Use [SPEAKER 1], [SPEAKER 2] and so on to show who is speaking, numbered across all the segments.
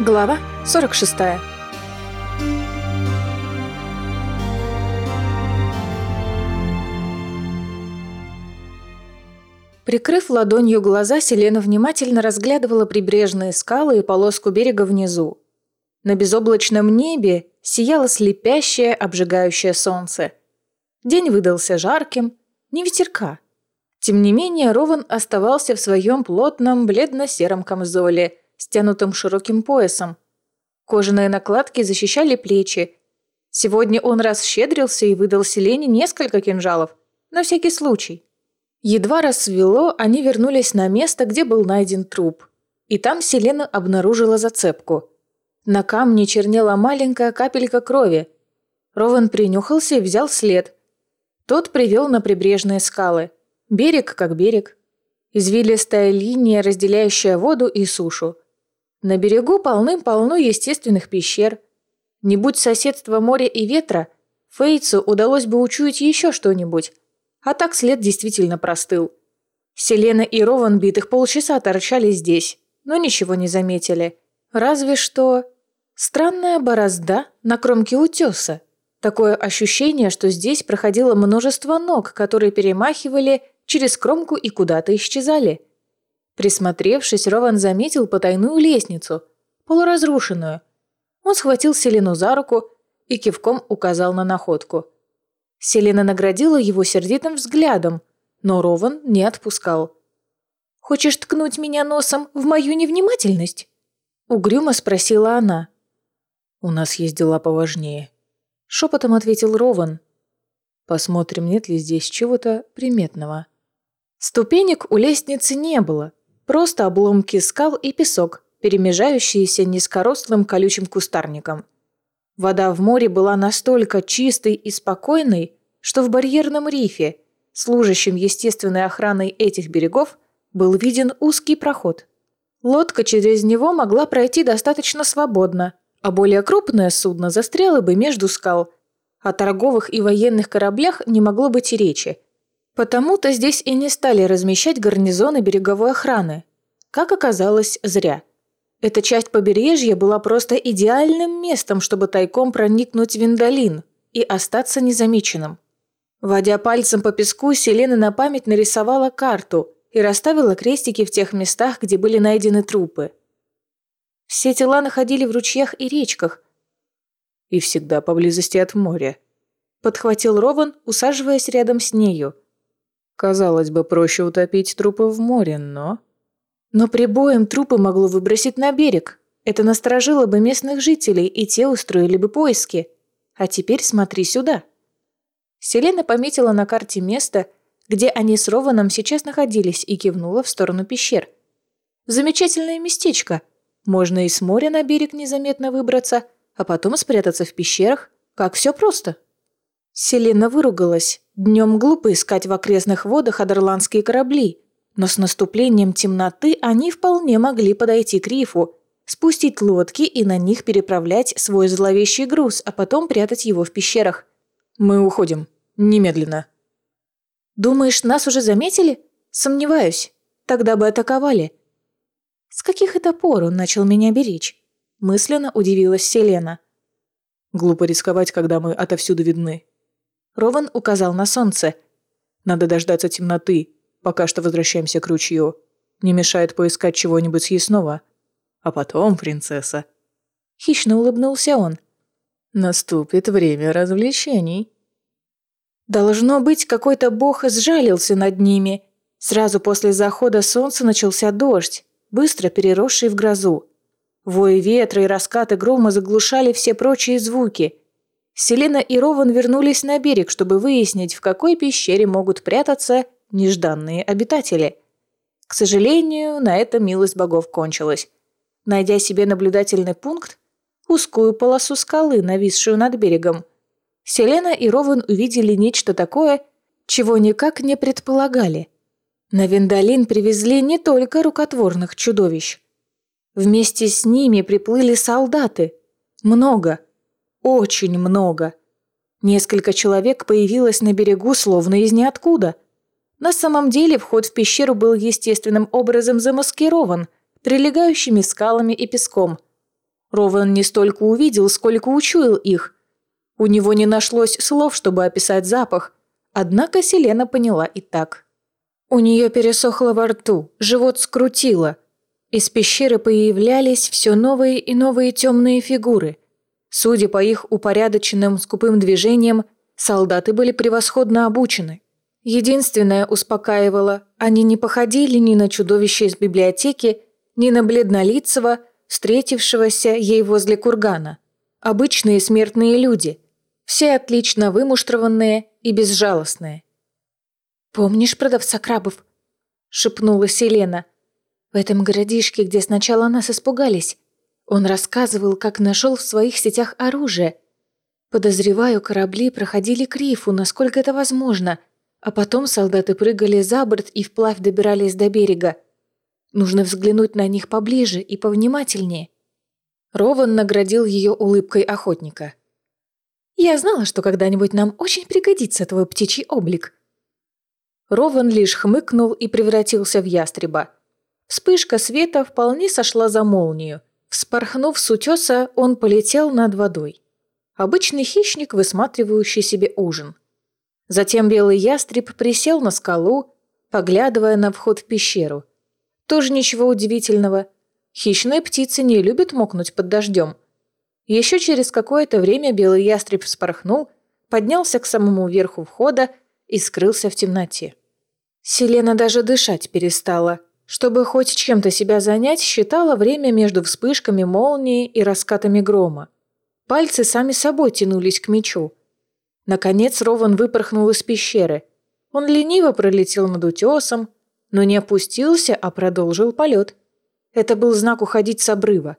[SPEAKER 1] Глава 46 Прикрыв ладонью глаза, Селена внимательно разглядывала прибрежные скалы и полоску берега внизу. На безоблачном небе сияло слепящее, обжигающее солнце. День выдался жарким, не ветерка. Тем не менее, Рован оставался в своем плотном, бледно-сером камзоле, стянутом широким поясом. Кожаные накладки защищали плечи. Сегодня он расщедрился и выдал Селене несколько кинжалов, на всякий случай. Едва рассвело, они вернулись на место, где был найден труп. И там Селена обнаружила зацепку. На камне чернела маленькая капелька крови. Рован принюхался и взял след. Тот привел на прибрежные скалы. Берег как берег. Извилистая линия, разделяющая воду и сушу. На берегу полным-полно естественных пещер. Не будь соседства моря и ветра, Фейцу удалось бы учуять еще что-нибудь. А так след действительно простыл. Селена и Рован битых полчаса торчали здесь, но ничего не заметили. Разве что... Странная борозда на кромке утеса. Такое ощущение, что здесь проходило множество ног, которые перемахивали через кромку и куда-то исчезали. Присмотревшись, Рован заметил потайную лестницу, полуразрушенную. Он схватил Селену за руку и кивком указал на находку. Селена наградила его сердитым взглядом, но Рован не отпускал. «Хочешь ткнуть меня носом в мою невнимательность?» Угрюмо спросила она.
[SPEAKER 2] «У нас есть дела поважнее», — шепотом ответил Рован. «Посмотрим, нет ли здесь чего-то приметного».
[SPEAKER 1] Ступенек у лестницы не было, Просто обломки скал и песок, перемежающиеся низкорослым колючим кустарником. Вода в море была настолько чистой и спокойной, что в барьерном рифе, служащем естественной охраной этих берегов, был виден узкий проход. Лодка через него могла пройти достаточно свободно, а более крупное судно застряло бы между скал. О торговых и военных кораблях не могло быть и речи – Потому-то здесь и не стали размещать гарнизоны береговой охраны. Как оказалось, зря. Эта часть побережья была просто идеальным местом, чтобы тайком проникнуть в Виндалин и остаться незамеченным. Водя пальцем по песку, Селена на память нарисовала карту и расставила крестики в тех местах, где были найдены трупы. Все тела находили в ручьях и речках.
[SPEAKER 2] «И всегда поблизости от моря», — подхватил
[SPEAKER 1] Рован, усаживаясь рядом с нею —
[SPEAKER 2] Казалось бы, проще утопить трупы в море, но...
[SPEAKER 1] Но прибоем трупы могло выбросить на берег. Это насторожило бы местных жителей, и те устроили бы поиски. А теперь смотри сюда. Селена пометила на карте место, где они с Рованом сейчас находились, и кивнула в сторону пещер. Замечательное местечко. Можно и с моря на берег незаметно выбраться, а потом спрятаться в пещерах. Как все просто. Селена выругалась. Днем глупо искать в окрестных водах адерландские корабли, но с наступлением темноты они вполне могли подойти к рифу, спустить лодки и на них переправлять свой зловещий груз, а потом прятать его в пещерах.
[SPEAKER 2] «Мы уходим. Немедленно».
[SPEAKER 1] «Думаешь, нас уже заметили?» «Сомневаюсь. Тогда бы атаковали». «С каких это пор он начал меня беречь?» Мысленно удивилась Селена.
[SPEAKER 2] «Глупо рисковать, когда мы отовсюду видны»,
[SPEAKER 1] Рован указал на солнце.
[SPEAKER 2] «Надо дождаться темноты. Пока что возвращаемся к ручью. Не мешает поискать чего-нибудь съестного. А потом, принцесса...»
[SPEAKER 1] Хищно улыбнулся он.
[SPEAKER 2] «Наступит время развлечений».
[SPEAKER 1] Должно быть, какой-то бог сжалился над ними. Сразу после захода солнца начался дождь, быстро переросший в грозу. Вой ветра и раскаты грома заглушали все прочие звуки – Селена и Рован вернулись на берег, чтобы выяснить, в какой пещере могут прятаться нежданные обитатели. К сожалению, на этом милость богов кончилась. Найдя себе наблюдательный пункт, узкую полосу скалы, нависшую над берегом, Селена и Рован увидели нечто такое, чего никак не предполагали. На Виндалин привезли не только рукотворных чудовищ. Вместе с ними приплыли солдаты. Много – очень много. Несколько человек появилось на берегу словно из ниоткуда. На самом деле вход в пещеру был естественным образом замаскирован, прилегающими скалами и песком. Рован не столько увидел, сколько учуял их. У него не нашлось слов, чтобы описать запах, однако Селена поняла и так. У нее пересохло во рту, живот скрутило. Из пещеры появлялись все новые и новые темные фигуры. Судя по их упорядоченным скупым движениям, солдаты были превосходно обучены. Единственное успокаивало, они не походили ни на чудовище из библиотеки, ни на бледнолицего, встретившегося ей возле кургана. Обычные смертные люди, все отлично вымуштрованные и безжалостные. «Помнишь продавца крабов?» — шепнула Селена. «В этом городишке, где сначала нас испугались. Он рассказывал, как нашел в своих сетях оружие. Подозреваю, корабли проходили к рифу, насколько это возможно, а потом солдаты прыгали за борт и вплавь добирались до берега. Нужно взглянуть на них поближе и повнимательнее». Рован наградил ее улыбкой охотника. «Я знала, что когда-нибудь нам очень пригодится твой птичий облик», Рован лишь хмыкнул и превратился в ястреба. Вспышка света вполне сошла за молнию. Вспорхнув с утеса, он полетел над водой. Обычный хищник, высматривающий себе ужин. Затем белый ястреб присел на скалу, поглядывая на вход в пещеру. Тоже ничего удивительного. Хищные птицы не любят мокнуть под дождем. Еще через какое-то время белый ястреб вспорхнул, поднялся к самому верху входа и скрылся в темноте. Селена даже дышать перестала. Чтобы хоть чем-то себя занять, считала время между вспышками молнии и раскатами грома. Пальцы сами собой тянулись к мечу. Наконец Рован выпорхнул из пещеры. Он лениво пролетел над утесом, но не опустился, а продолжил полет. Это был знак уходить с обрыва.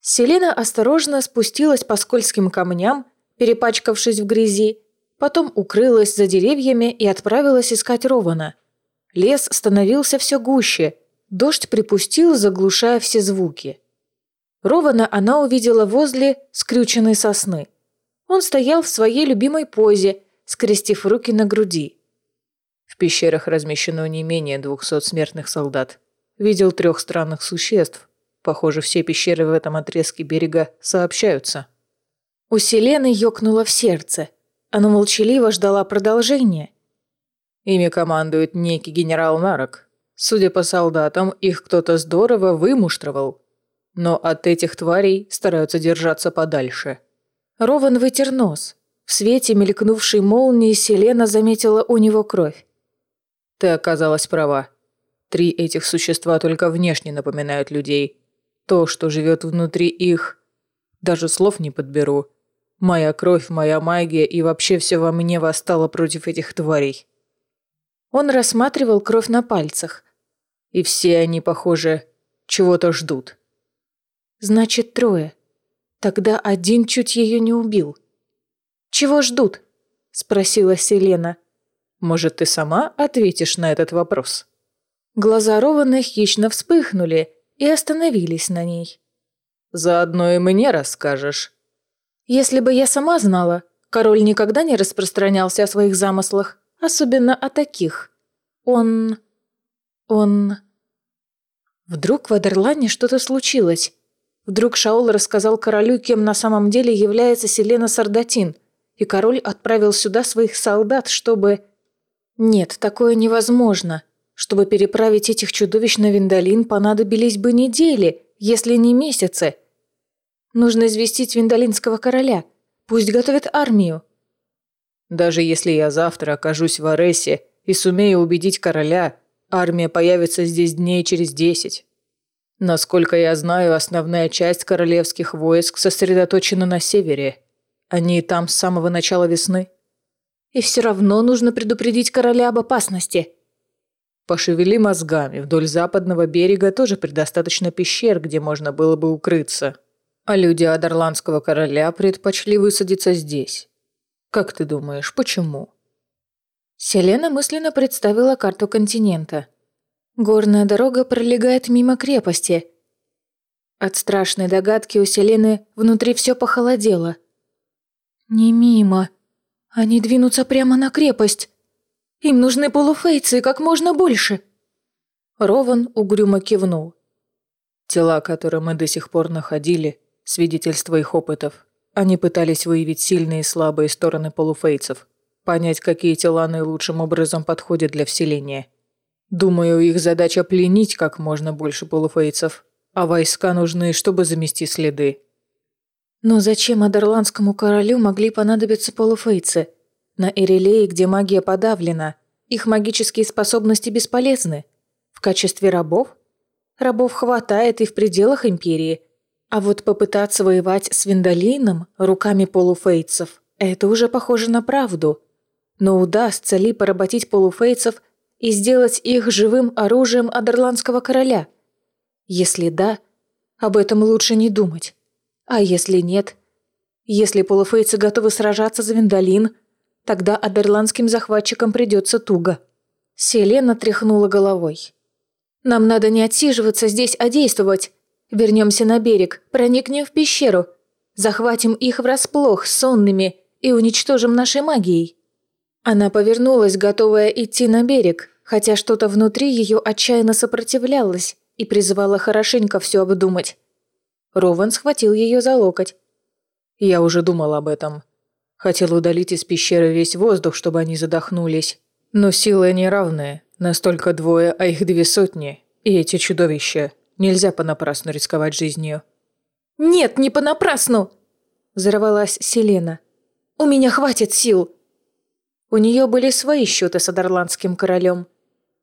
[SPEAKER 1] Селена осторожно спустилась по скользким камням, перепачкавшись в грязи, потом укрылась за деревьями и отправилась искать Рована – Лес становился все гуще, дождь припустил, заглушая все звуки. Рована она увидела возле скрюченной сосны. Он стоял в своей любимой позе, скрестив руки на груди.
[SPEAKER 2] В пещерах размещено не менее двухсот смертных солдат. Видел трех странных существ. Похоже, все пещеры в этом отрезке берега сообщаются.
[SPEAKER 1] У Селены ёкнуло в сердце. Она молчаливо ждала продолжения.
[SPEAKER 2] Ими командует некий генерал Нарок. Судя по солдатам, их кто-то здорово вымуштровал. Но от этих тварей стараются держаться подальше.
[SPEAKER 1] Рован вытер нос. В свете мелькнувшей молнии Селена заметила у него кровь.
[SPEAKER 2] Ты оказалась права. Три этих существа только внешне напоминают людей. То, что живет внутри их, даже слов не подберу. Моя кровь, моя магия и вообще все во мне восстало против этих тварей.
[SPEAKER 1] Он рассматривал кровь на пальцах.
[SPEAKER 2] И все они, похоже, чего-то ждут.
[SPEAKER 1] Значит, трое. Тогда один чуть ее не убил. «Чего ждут?» – спросила Селена.
[SPEAKER 2] «Может, ты сама ответишь на этот вопрос?»
[SPEAKER 1] Глаза Рована хищно вспыхнули и остановились на ней.
[SPEAKER 2] «Заодно и мне расскажешь».
[SPEAKER 1] «Если бы я сама знала, король никогда не распространялся о своих замыслах. Особенно о таких. Он... он... Вдруг в Адерлане что-то случилось. Вдруг Шаол рассказал королю, кем на самом деле является Селена Сардатин, и король отправил сюда своих солдат, чтобы... Нет, такое невозможно. Чтобы переправить этих чудовищ на Виндалин, понадобились бы недели, если не месяцы. Нужно известить Виндалинского короля. Пусть готовят армию.
[SPEAKER 2] Даже если я завтра окажусь в Аресе и сумею убедить короля, армия появится здесь дней через десять. Насколько я знаю, основная часть королевских войск сосредоточена на севере. Они там с самого начала весны.
[SPEAKER 1] И все равно нужно предупредить короля об опасности.
[SPEAKER 2] Пошевели мозгами, вдоль западного берега тоже предостаточно пещер, где можно было бы укрыться. А люди Адерландского короля предпочли высадиться здесь. Как ты думаешь, почему?»
[SPEAKER 1] Селена мысленно представила карту континента. Горная дорога пролегает мимо крепости. От страшной догадки у Селены внутри все похолодело. «Не мимо. Они двинутся прямо на крепость. Им нужны полуфейцы как можно больше». Рован угрюмо кивнул.
[SPEAKER 2] «Тела, которые мы до сих пор находили, свидетельство их опытов. Они пытались выявить сильные и слабые стороны полуфейцев, понять, какие тела наилучшим образом подходят для вселения. Думаю, их задача пленить как можно больше полуфейцев, а войска нужны, чтобы замести следы.
[SPEAKER 1] Но зачем Адерландскому королю могли понадобиться полуфейцы? На Эрелее, где магия подавлена, их магические способности бесполезны. В качестве рабов? Рабов хватает и в пределах Империи. А вот попытаться воевать с Виндалином руками полуфейцев – это уже похоже на правду. Но удастся ли поработить полуфейцев и сделать их живым оружием Адерландского короля? Если да, об этом лучше не думать. А если нет? Если полуфейцы готовы сражаться за Виндалин, тогда адерландским захватчикам придется туго. Селена тряхнула головой. «Нам надо не отсиживаться здесь, а действовать. Вернемся на берег, проникнем в пещеру, захватим их врасплох сонными и уничтожим нашей магией». Она повернулась, готовая идти на берег, хотя что-то внутри ее отчаянно сопротивлялось и призывала хорошенько все обдумать. Рован схватил ее за локоть.
[SPEAKER 2] «Я уже думал об этом. Хотел удалить из пещеры весь воздух, чтобы они задохнулись. Но силы неравные. Настолько двое, а их две сотни. И эти чудовища. Нельзя понапрасну рисковать жизнью».
[SPEAKER 1] «Нет, не понапрасну!» Взорвалась Селена. «У меня хватит сил!» У нее были свои счеты с Адерландским королем.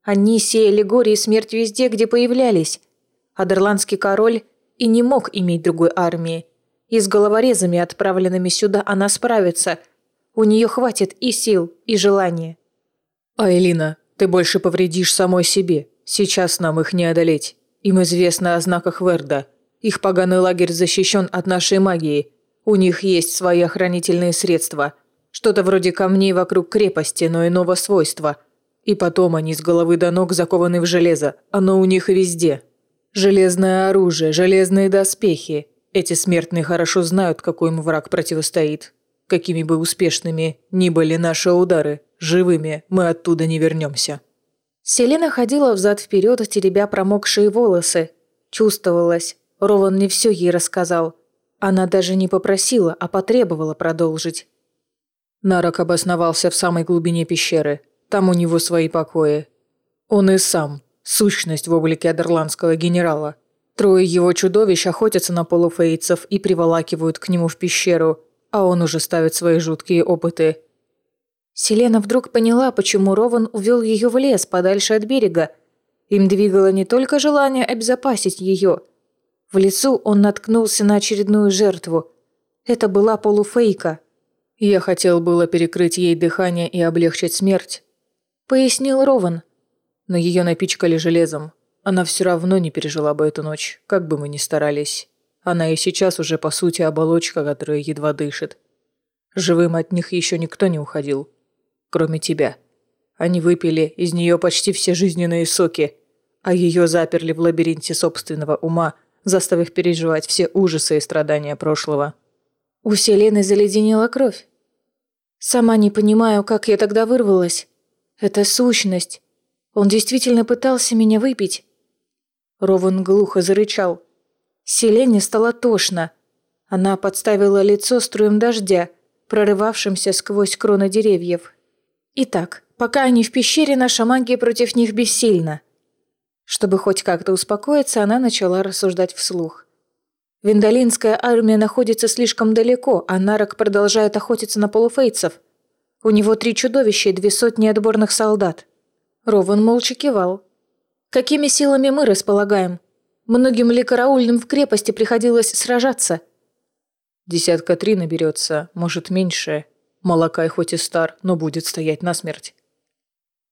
[SPEAKER 1] Они сеяли горе и смерть везде, где появлялись. Адерландский король и не мог иметь другой армии. И с головорезами, отправленными сюда, она справится. У нее хватит и сил, и желания.
[SPEAKER 2] «Айлина, ты больше повредишь самой себе. Сейчас нам их не одолеть. Им известно о знаках Верда. Их поганый лагерь защищен от нашей магии. У них есть свои охранительные средства. Что-то вроде камней вокруг крепости, но иного свойства. И потом они с головы до ног закованы в железо. Оно у них везде». Железное оружие, железные доспехи. Эти смертные хорошо знают, какой им враг противостоит. Какими бы успешными ни были наши удары, живыми мы оттуда не вернемся.
[SPEAKER 1] Селена ходила взад-вперед, теребя промокшие волосы. Чувствовалось, Рован не все ей рассказал. Она даже не попросила, а потребовала продолжить.
[SPEAKER 2] Нарок обосновался в самой глубине пещеры. Там у него свои покои. Он и сам сущность в облике адерландского генерала. Трое его чудовищ охотятся на полуфейцев и приволакивают к нему в пещеру, а он уже ставит свои жуткие опыты.
[SPEAKER 1] Селена вдруг поняла, почему Рован увел ее в лес подальше от берега. Им двигало не только желание обезопасить ее. В лесу он наткнулся на очередную жертву. Это была полуфейка.
[SPEAKER 2] «Я хотел было перекрыть ей дыхание и облегчить смерть», — пояснил Рован но ее напичкали железом. Она все равно не пережила бы эту ночь, как бы мы ни старались. Она и сейчас уже по сути оболочка, которая едва дышит. Живым от них еще никто не уходил. Кроме тебя. Они выпили из нее почти все жизненные соки, а ее заперли в лабиринте собственного ума, заставив переживать все ужасы и страдания прошлого.
[SPEAKER 1] У Селены заледенела кровь. Сама не понимаю, как я тогда вырвалась. Это сущность, он действительно пытался меня выпить. Рован глухо зарычал. Селене стало тошно. Она подставила лицо струем дождя, прорывавшимся сквозь кроны деревьев. Итак, пока они в пещере, наша магия против них бессильна. Чтобы хоть как-то успокоиться, она начала рассуждать вслух. Виндалинская армия находится слишком далеко, а Нарок продолжает охотиться на полуфейцев. У него три чудовища и две сотни отборных солдат. Рован молча кивал. «Какими силами мы располагаем? Многим ли караульным в крепости приходилось сражаться?»
[SPEAKER 2] «Десятка три наберется, может, меньше. Малакай хоть и стар, но будет стоять насмерть».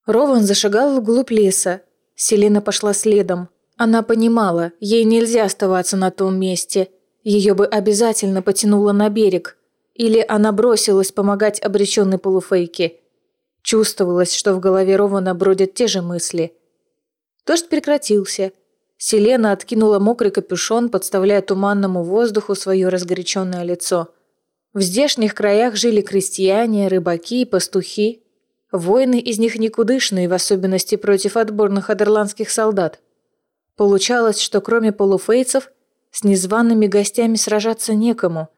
[SPEAKER 1] Рован зашагал вглубь леса. Селена пошла следом. Она понимала, ей нельзя оставаться на том месте. Ее бы обязательно потянуло на берег. Или она бросилась помогать обреченной полуфейке – Чувствовалось, что в голове Рована бродят те же мысли. Дождь прекратился. Селена откинула мокрый капюшон, подставляя туманному воздуху свое разгоряченное лицо. В здешних краях жили крестьяне, рыбаки и пастухи. Воины из них никудышные, в особенности против отборных адерландских солдат. Получалось, что кроме полуфейцев, С незваными гостями сражаться некому.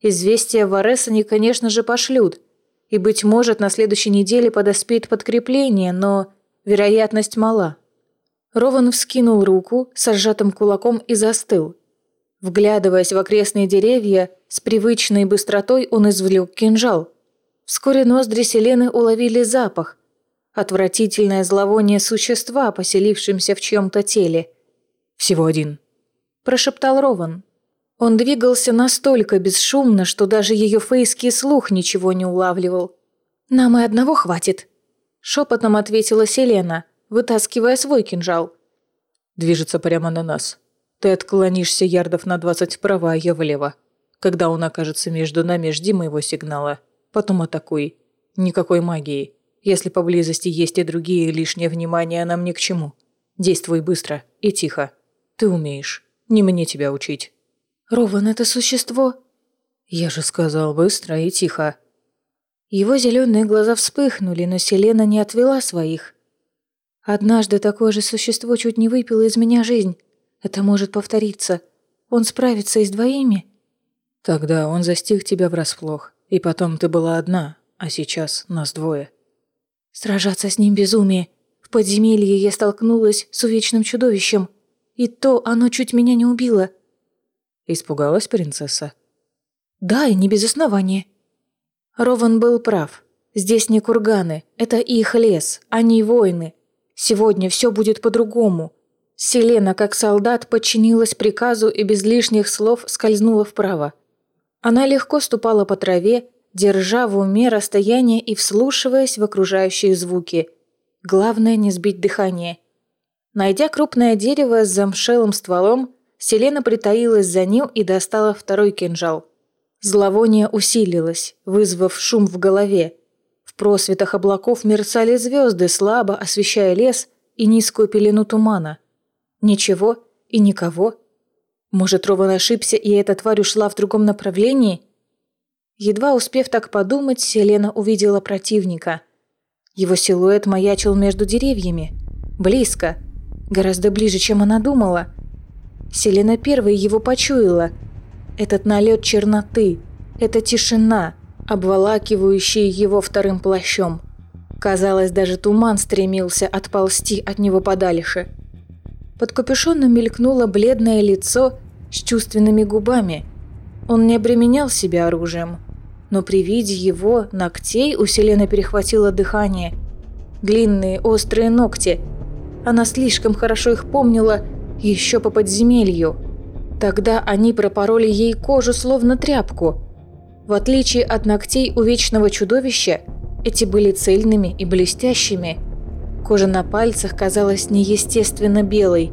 [SPEAKER 1] Известия в Аресане, конечно же, пошлют. И, быть может, на следующей неделе подоспеет подкрепление, но вероятность мала. Рован вскинул руку с сжатым кулаком и застыл. Вглядываясь в окрестные деревья, с привычной быстротой он извлек кинжал. Вскоре ноздри Селены уловили запах. Отвратительное зловоние существа, поселившимся в чьем-то теле.
[SPEAKER 2] «Всего один», –
[SPEAKER 1] прошептал Рован. Он двигался настолько бесшумно, что даже ее фейский слух ничего не улавливал. «Нам и одного хватит», – шепотом ответила Селена, вытаскивая свой кинжал.
[SPEAKER 2] «Движется прямо на нас. Ты отклонишься ярдов на двадцать вправо, а я влево. Когда он окажется между нами, жди моего сигнала. Потом атакуй. Никакой магии. Если поблизости есть и другие, лишнее внимание нам ни к чему. Действуй быстро и тихо. Ты умеешь. Не мне тебя учить».
[SPEAKER 1] «Рован, это существо...»
[SPEAKER 2] «Я же сказал быстро и тихо».
[SPEAKER 1] Его зеленые глаза вспыхнули, но Селена не отвела своих. «Однажды такое же существо чуть не выпило из меня жизнь. Это может повториться. Он справится и с двоими?»
[SPEAKER 2] «Тогда он застиг тебя врасплох, и потом ты была одна, а сейчас нас двое».
[SPEAKER 1] «Сражаться с ним безумие. В подземелье я столкнулась с увечным чудовищем. И то оно чуть меня не убило».
[SPEAKER 2] Испугалась принцесса?
[SPEAKER 1] Да, и не без основания. Рован был прав. Здесь не курганы, это их лес, не войны. Сегодня все будет по-другому. Селена, как солдат, подчинилась приказу и без лишних слов скользнула вправо. Она легко ступала по траве, держа в уме расстояние и вслушиваясь в окружающие звуки. Главное не сбить дыхание. Найдя крупное дерево с замшелым стволом, Селена притаилась за ним и достала второй кинжал. Зловоние усилилось, вызвав шум в голове. В просветах облаков мерцали звезды, слабо освещая лес и низкую пелену тумана. Ничего и никого. Может, Рован ошибся, и эта тварь ушла в другом направлении? Едва успев так подумать, Селена увидела противника. Его силуэт маячил между деревьями. Близко. Гораздо ближе, чем она думала. Селена первой его почуяла. Этот налет черноты, эта тишина, обволакивающая его вторым плащом. Казалось, даже туман стремился отползти от него подальше. Под капюшоном мелькнуло бледное лицо с чувственными губами. Он не обременял себя оружием, но при виде его ногтей у Селены перехватило дыхание. Длинные острые ногти. Она слишком хорошо их помнила еще по подземелью. Тогда они пропороли ей кожу словно тряпку. В отличие от ногтей у вечного чудовища, эти были цельными и блестящими. Кожа на пальцах казалась неестественно белой.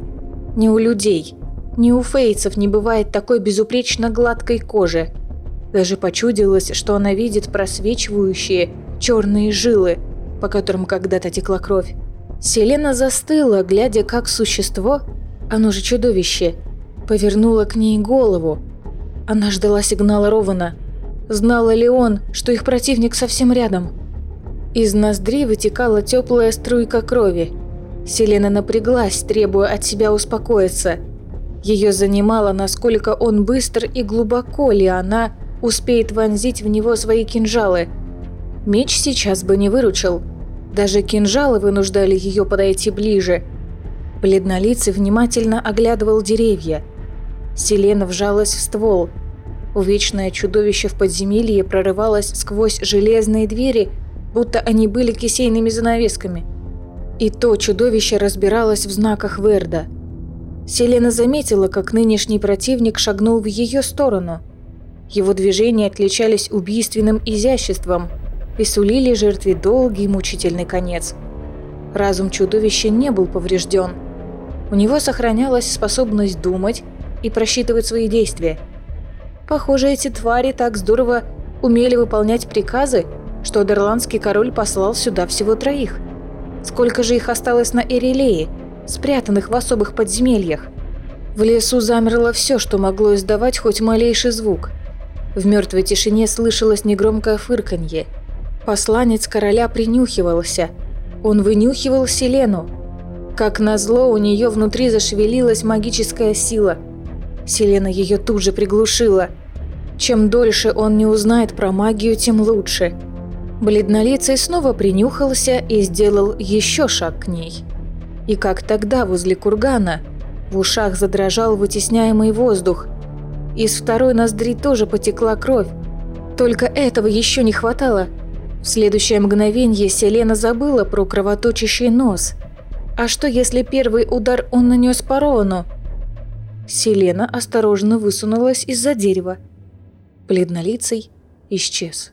[SPEAKER 1] Ни у людей, ни у фейцев не бывает такой безупречно гладкой кожи. Даже почудилось, что она видит просвечивающие черные жилы, по которым когда-то текла кровь. Селена застыла, глядя, как существо оно же чудовище, повернула к ней голову. Она ждала сигнала Рована. Знала ли он, что их противник совсем рядом? Из ноздри вытекала теплая струйка крови. Селена напряглась, требуя от себя успокоиться. Ее занимало, насколько он быстр и глубоко ли она успеет вонзить в него свои кинжалы. Меч сейчас бы не выручил. Даже кинжалы вынуждали ее подойти ближе – Бледнолицый внимательно оглядывал деревья. Селена вжалась в ствол. Увечное чудовище в подземелье прорывалось сквозь железные двери, будто они были кисейными занавесками. И то чудовище разбиралось в знаках Верда. Селена заметила, как нынешний противник шагнул в ее сторону. Его движения отличались убийственным изяществом и сулили жертве долгий мучительный конец. Разум чудовища не был поврежден – у него сохранялась способность думать и просчитывать свои действия. Похоже, эти твари так здорово умели выполнять приказы, что Адерландский король послал сюда всего троих. Сколько же их осталось на Эрелее, спрятанных в особых подземельях? В лесу замерло все, что могло издавать хоть малейший звук. В мертвой тишине слышалось негромкое фырканье. Посланец короля принюхивался. Он вынюхивал Селену, как назло, у нее внутри зашевелилась магическая сила. Селена ее тут же приглушила. Чем дольше он не узнает про магию, тем лучше. Бледнолицый снова принюхался и сделал еще шаг к ней. И как тогда возле кургана, в ушах задрожал вытесняемый воздух. Из второй ноздри тоже потекла кровь. Только этого еще не хватало. В следующее мгновение Селена забыла про кровоточащий нос. А что, если первый удар он нанес по Рону? Селена осторожно высунулась из-за дерева. Бледнолицый исчез.